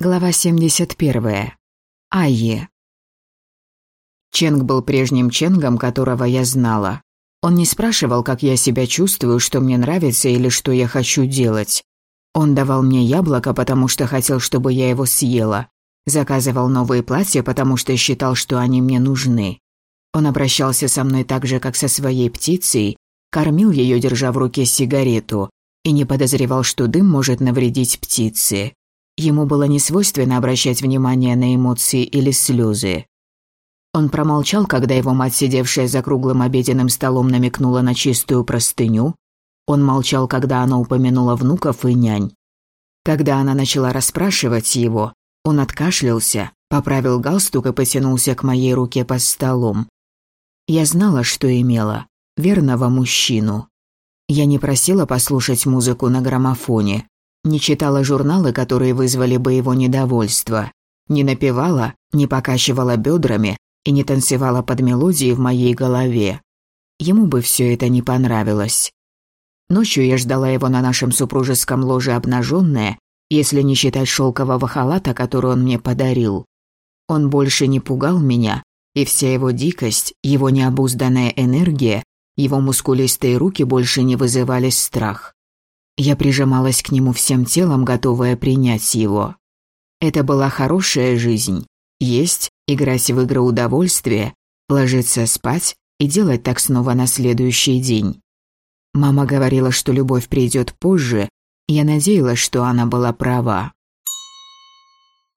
Глава 71. Айе. Ченг был прежним Ченгом, которого я знала. Он не спрашивал, как я себя чувствую, что мне нравится или что я хочу делать. Он давал мне яблоко, потому что хотел, чтобы я его съела. Заказывал новые платья, потому что считал, что они мне нужны. Он обращался со мной так же, как со своей птицей, кормил ее, держа в руке сигарету, и не подозревал, что дым может навредить птице. Ему было несвойственно обращать внимание на эмоции или слезы. Он промолчал, когда его мать, сидевшая за круглым обеденным столом, намекнула на чистую простыню. Он молчал, когда она упомянула внуков и нянь. Когда она начала расспрашивать его, он откашлялся, поправил галстук и потянулся к моей руке под столом. Я знала, что имела. Верного мужчину. Я не просила послушать музыку на граммофоне не читала журналы, которые вызвали бы его недовольство, не напевала, не покачивала бедрами и не танцевала под мелодией в моей голове. Ему бы все это не понравилось. Ночью я ждала его на нашем супружеском ложе обнаженная, если не считать шелкового халата, который он мне подарил. Он больше не пугал меня, и вся его дикость, его необузданная энергия, его мускулистые руки больше не вызывали страх. Я прижималась к нему всем телом, готовая принять его. Это была хорошая жизнь. Есть, играть в игры удовольствия, ложиться спать и делать так снова на следующий день. Мама говорила, что любовь придет позже, я надеялась, что она была права.